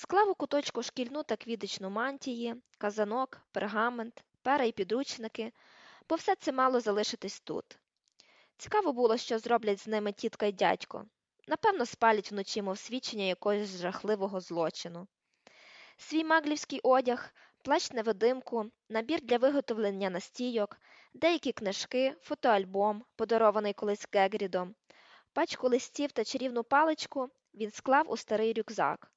Склав у куточку шкільну та квіточну мантії, казанок, пергамент, пера й підручники, бо все це мало залишитись тут. Цікаво було, що зроблять з ними тітка й дядько. Напевно, спалять вночі, мов свідчення якогось жахливого злочину. Свій маглівський одяг, плащ невидимку, набір для виготовлення настійок, деякі книжки, фотоальбом, подарований колись Гегрідом, пачку листів та чарівну паличку він склав у старий рюкзак.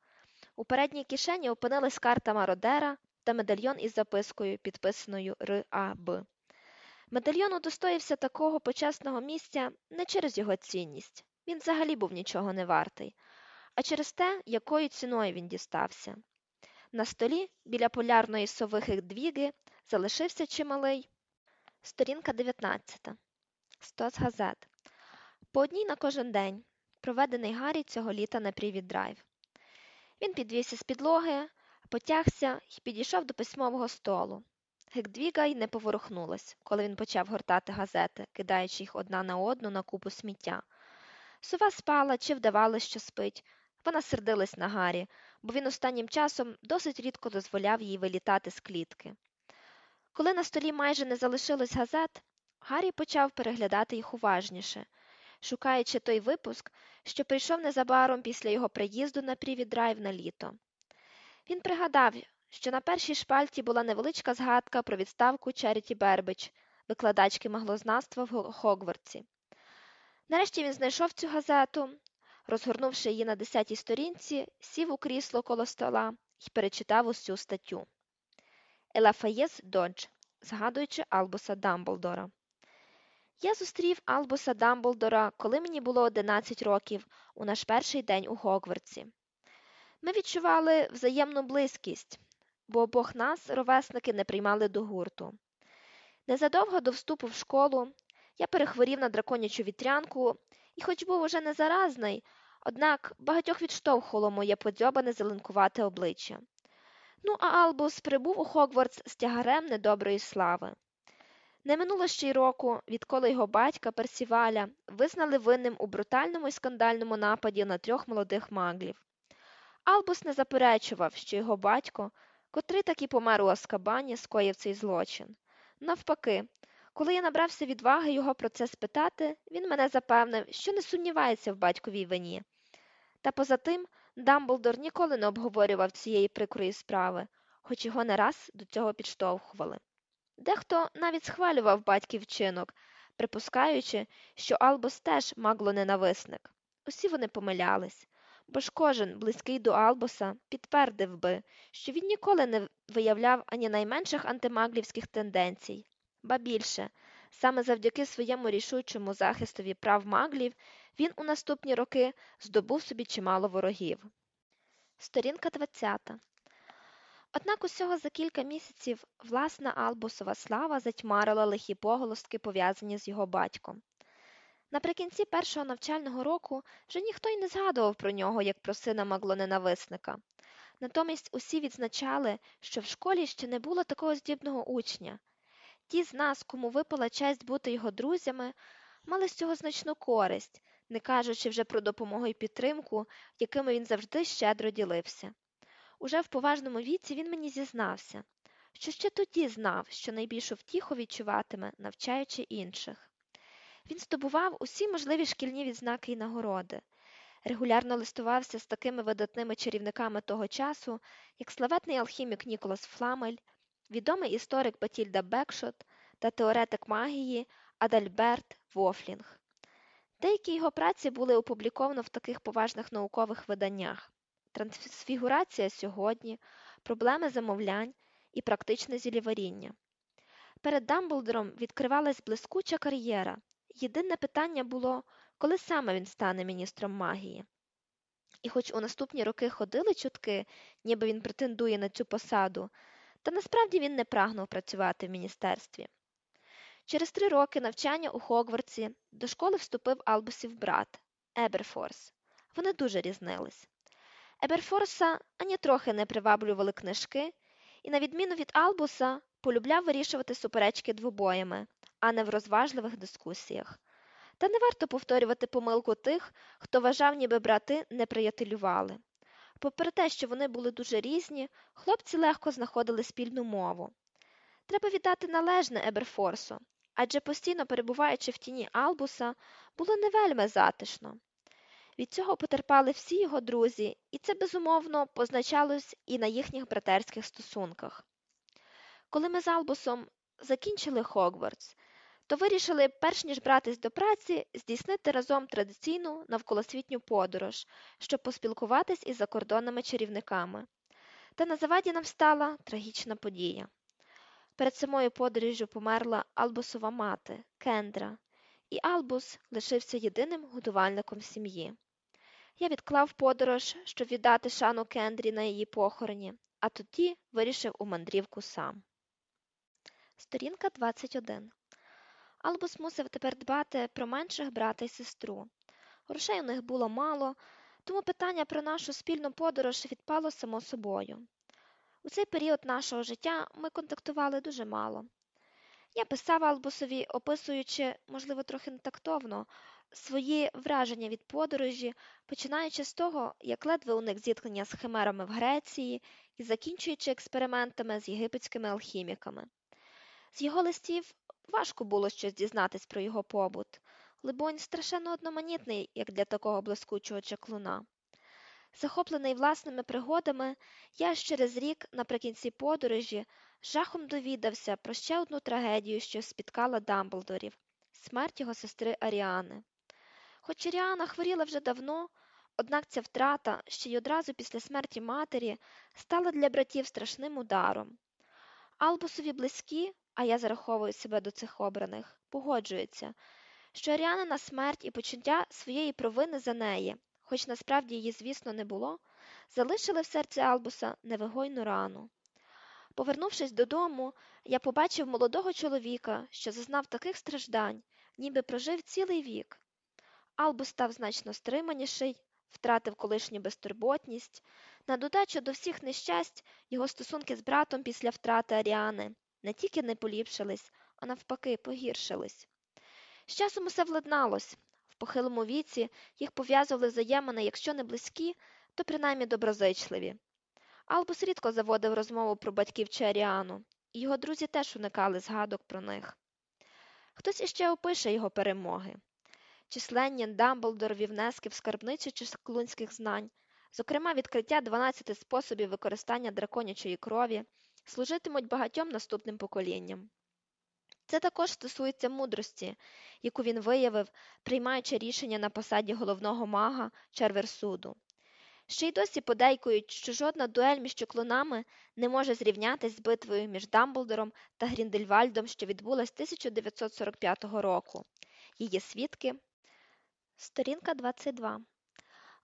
У передній кишені опинилась карта мародера та медальйон із запискою, підписаною Р.А.Б. Медальйон удостоївся такого почесного місця не через його цінність він взагалі був нічого не вартий, а через те, якою ціною він дістався. На столі біля полярної сови Хедвіги залишився чималий. Сторінка 19. Стос газет. По одній на кожен день, проведений Гаррі цього літа на Привід драйв. Він підвівся з підлоги, потягся і підійшов до письмового столу. Гекдвіга й не поворухнулась, коли він почав гортати газети, кидаючи їх одна на одну на купу сміття. Сова спала чи вдавалось, що спить. Вона сердилась на Гаррі, бо він останнім часом досить рідко дозволяв їй вилітати з клітки. Коли на столі майже не залишилось газет, Гаррі почав переглядати їх уважніше, шукаючи той випуск, що прийшов незабаром після його приїзду на Привід-драйв на літо. Він пригадав, що на першій шпальті була невеличка згадка про відставку Черіті Бербич, викладачки маглознавства в Хогвартсі. Нарешті він знайшов цю газету, розгорнувши її на десятій сторінці, сів у крісло коло стола і перечитав усю статтю. Елафаєс Додж, згадуючи Албуса Дамблдора. Я зустрів Албуса Дамблдора, коли мені було 11 років, у наш перший день у Гогвартсі. Ми відчували взаємну близькість, бо обох нас ровесники не приймали до гурту. Незадовго до вступу в школу я перехворів на драконячу вітрянку і, хоч був уже не заразний, однак багатьох відштовхувало моє подзьобане зеленкувате обличчя. Ну, а Албус прибув у Хогвартс з тягарем недоброї слави. Не минуло ще й року, відколи його батька Персіваля визнали винним у брутальному і скандальному нападі на трьох молодих маглів. Албус не заперечував, що його батько, котрий таки помер у Аскабані, скоїв цей злочин. Навпаки, коли я набрався відваги його про це спитати, він мене запевнив, що не сумнівається в батьковій вині. Та поза тим, Дамблдор ніколи не обговорював цієї прикрої справи, хоч його не раз до цього підштовхували. Дехто навіть схвалював батьків вчинок, припускаючи, що Албус теж магло-ненависник. Усі вони помилялись, бо ж кожен, близький до Албуса, підтвердив би, що він ніколи не виявляв ані найменших антимаглівських тенденцій, Ба більше, саме завдяки своєму рішучому захистові прав маглів він у наступні роки здобув собі чимало ворогів. Сторінка 20. Однак усього за кілька місяців власна Албусова слава затьмарила лихі поголостки, пов'язані з його батьком. Наприкінці першого навчального року вже ніхто й не згадував про нього як про сина маглоненависника. Натомість усі відзначали, що в школі ще не було такого здібного учня. Ті з нас, кому випала честь бути його друзями, мали з цього значну користь, не кажучи вже про допомогу і підтримку, якими він завжди щедро ділився. Уже в поважному віці він мені зізнався, що ще тоді знав, що найбільшу втіху відчуватиме, навчаючи інших. Він здобував усі можливі шкільні відзнаки і нагороди, регулярно листувався з такими видатними чарівниками того часу, як славетний алхімік Ніколас Фламель, відомий історик Батільда Бекшот та теоретик магії Адальберт Вофлінг. Деякі його праці були опубліковано в таких поважних наукових виданнях Трансфігурація сьогодні, проблеми замовлянь і практичне зіліваріння. Перед Дамблдором відкривалась блискуча кар'єра. Єдине питання було, коли саме він стане міністром магії. І хоч у наступні роки ходили чутки, ніби він претендує на цю посаду, та насправді він не прагнув працювати в міністерстві. Через три роки навчання у Хогвартсі до школи вступив Албусів брат Еберфорс. Вони дуже різнились. Еберфорса ані трохи не приваблювали книжки, і, на відміну від Албуса, полюбляв вирішувати суперечки двобоями, а не в розважливих дискусіях. Та не варто повторювати помилку тих, хто вважав, ніби брати не приятелювали. Попри те, що вони були дуже різні, хлопці легко знаходили спільну мову. Треба віддати належне Еберфорсу, адже постійно перебуваючи в тіні Албуса, було не вельми затишно. Від цього потерпали всі його друзі, і це безумовно позначалось і на їхніх братерських стосунках. Коли ми з Албусом закінчили Хогвартс, то вирішили, перш ніж братись до праці, здійснити разом традиційну навколосвітню подорож, щоб поспілкуватись із закордонними чарівниками. Та на заваді нам стала трагічна подія. Перед самою подорожжю померла Албусова мати Кендра, і Албус лишився єдиним годувальником сім'ї. Я відклав подорож, щоб віддати шану Кендрі на її похороні, а тоді вирішив у мандрівку сам. Сторінка 21 Албус мусив тепер дбати про менших брата й сестру. Грошей у них було мало, тому питання про нашу спільну подорож відпало само собою. У цей період нашого життя ми контактували дуже мало. Я писав Албусові, описуючи, можливо, трохи нетактовно, свої враження від подорожі, починаючи з того, як ледве уник зіткнення з химерами в Греції і закінчуючи експериментами з єгипетськими алхіміками. З його листів важко було щось дізнатись про його побут, либонь, страшенно одноманітний, як для такого блискучого чаклуна. Захоплений власними пригодами, я через рік наприкінці подорожі жахом довідався про ще одну трагедію, що спіткала Дамблдорів смерть його сестри Аріани. Хоч Аріана хворіла вже давно, однак ця втрата, ще й одразу після смерті матері, стала для братів страшним ударом. Албусові близькі, а я зараховую себе до цих обраних, погоджуються, що Аріанина смерть і почуття своєї провини за неї хоч насправді її, звісно, не було, залишили в серці Албуса невигойну рану. Повернувшись додому, я побачив молодого чоловіка, що зазнав таких страждань, ніби прожив цілий вік. Албус став значно стриманіший, втратив колишню безтурботність. На додачу до всіх нещасть його стосунки з братом після втрати Аріани не тільки не поліпшились, а навпаки, погіршились. З часом усе владналось, похилому віці їх пов'язували взаємини, якщо не близькі, то принаймні доброзичливі. Албус рідко заводив розмову про батьків чи Аріану, і його друзі теж уникали згадок про них. Хтось іще опише його перемоги. Численні Дамблдорові внески в скарбницю чисклунських знань, зокрема відкриття 12 способів використання драконячої крові, служитимуть багатьом наступним поколінням. Це також стосується мудрості, яку він виявив, приймаючи рішення на посаді головного мага Черверсуду. Ще й досі подейкують, що жодна дуель між чоклунами не може зрівнятися з битвою між Дамблдором та Гріндельвальдом, що відбулась 1945 року. Її свідки. Сторінка 22.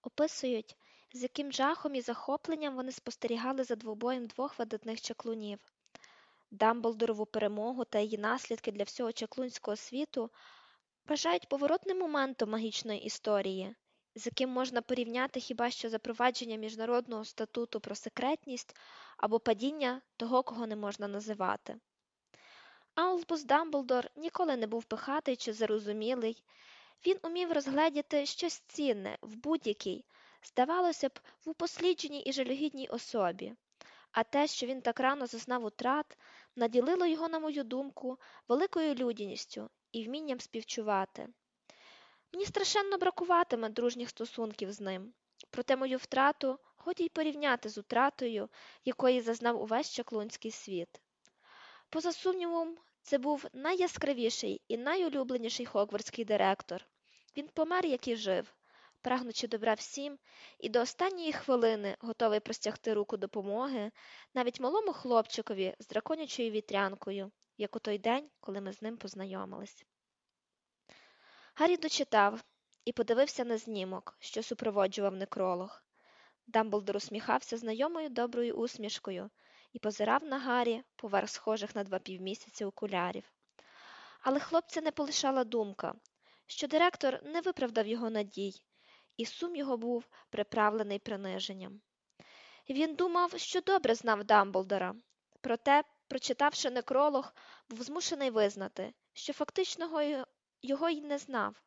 Описують, з яким жахом і захопленням вони спостерігали за двобоєм двох видатних чаклунів. Дамблдорову перемогу та її наслідки для всього чаклунського світу вважають поворотним моментом магічної історії, з яким можна порівняти хіба що запровадження міжнародного статуту про секретність або падіння того, кого не можна називати. Албус Дамблдор ніколи не був пихатий чи зарозумілий, він умів розгледіти щось цінне в будь-якій, здавалося б, в упослідженій і жалюгідній особі а те, що він так рано зазнав утрат, наділило його, на мою думку, великою людяністю і вмінням співчувати. Мені страшенно бракуватиме дружніх стосунків з ним, проте мою втрату годі й порівняти з утратою, якої зазнав увесь чаклунський світ. Поза сумнівом, це був найяскравіший і найулюбленіший хогвартський директор. Він помер, як і жив, прагнучи добра всім, і до останньої хвилини готовий простягти руку допомоги навіть малому хлопчикові з драконячою вітрянкою, як у той день, коли ми з ним познайомились. Гаррі дочитав і подивився на знімок, що супроводжував некролог. Дамблдор усміхався знайомою доброю усмішкою і позирав на Гаррі поверх схожих на два півмісяці окулярів. Але хлопця не полишала думка, що директор не виправдав його надій і сум його був приправлений приниженням. Він думав, що добре знав Дамблдора, проте, прочитавши некролог, був змушений визнати, що фактично його й не знав.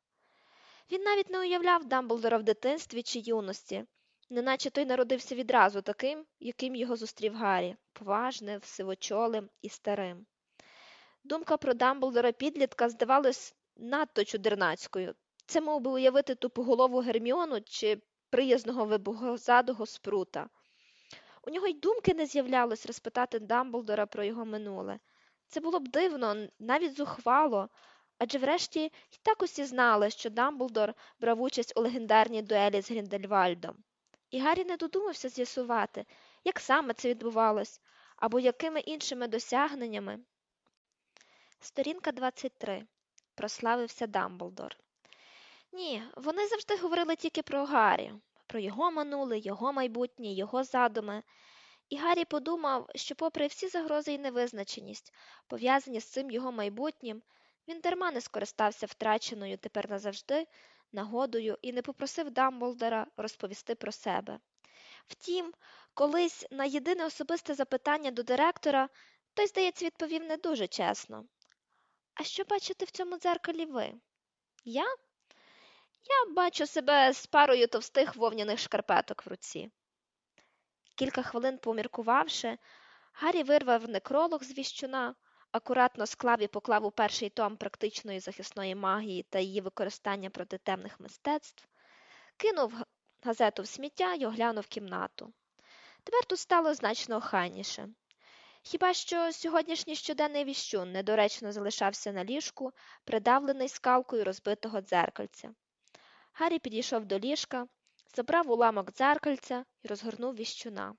Він навіть не уявляв Дамблдора в дитинстві чи юності, неначе той народився відразу таким, яким його зустрів Гаррі поважним, сивочолим і старим. Думка про Дамблдора підлітка здавалась надто чудернацькою. Це мов би уявити тупоголову Герміону чи приязного вибухозадого спрута. У нього й думки не з'являлось розпитати Дамблдора про його минуле. Це було б дивно, навіть зухвало, адже врешті й так усі знали, що Дамблдор брав участь у легендарній дуелі з Гріндельвальдом. І Гаррі не додумався з'ясувати, як саме це відбувалось, або якими іншими досягненнями. Сторінка 23. Прославився Дамблдор. Ні, вони завжди говорили тільки про Гаррі, про його минуле, його майбутнє, його задуми. І Гаррі подумав, що, попри всі загрози і невизначеність, пов'язані з цим його майбутнім, він дарма не скористався втраченою тепер назавжди нагодою і не попросив Дамблдора розповісти про себе. Втім, колись на єдине особисте запитання до директора той, здається, відповів не дуже чесно. А що бачите в цьому дзеркалі ви? Я? Я бачу себе з парою товстих вовняних шкарпеток в руці. Кілька хвилин поміркувавши, Гаррі вирвав некролог з віщуна, акуратно склав і поклав у перший том практичної захисної магії та її використання проти темних мистецтв, кинув газету в сміття й оглянув кімнату. Тепер тут стало значно охайніше. Хіба що сьогоднішній щоденний віщун недоречно залишався на ліжку, придавлений скалкою розбитого дзеркальця. Гаррі підійшов до ліжка, забрав уламок дзеркальця і розгорнув віщуна.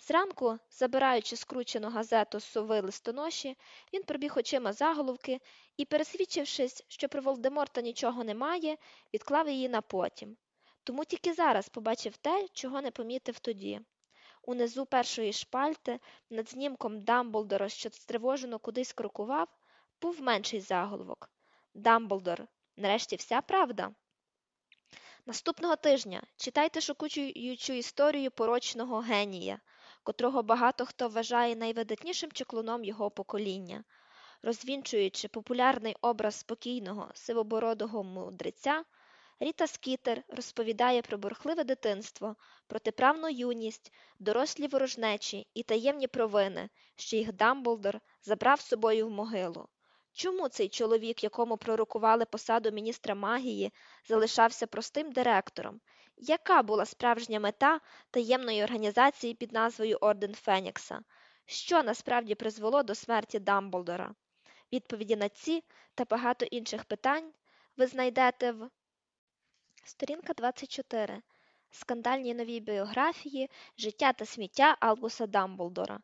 Зранку, забираючи скручену газету з сови листоноші, він пробіг очима заголовки і, пересвідчившись, що про Волдеморта нічого немає, відклав її на потім. Тому тільки зараз побачив те, чого не помітив тоді. Унизу першої шпальти, над знімком Дамблдора, що стривожено кудись крокував, був менший заголовок Дамблдор. Нарешті вся правда. Наступного тижня читайте шокуючу історію порочного генія, котрого багато хто вважає найвидатнішим чеклуном його покоління. Розвінчуючи популярний образ спокійного, сивобородого мудреця, Ріта Скітер розповідає про бурхливе дитинство, протиправну юність, дорослі ворожнечі і таємні провини, що їх Дамблдор забрав з собою в могилу. Чому цей чоловік, якому пророкували посаду міністра магії, залишався простим директором? Яка була справжня мета таємної організації під назвою Орден Фенікса? Що насправді призвело до смерті Дамблдора? Відповіді на ці та багато інших питань ви знайдете в Сторінка 24. Скандальні нові біографії Життя та сміття Албуса Дамблдора.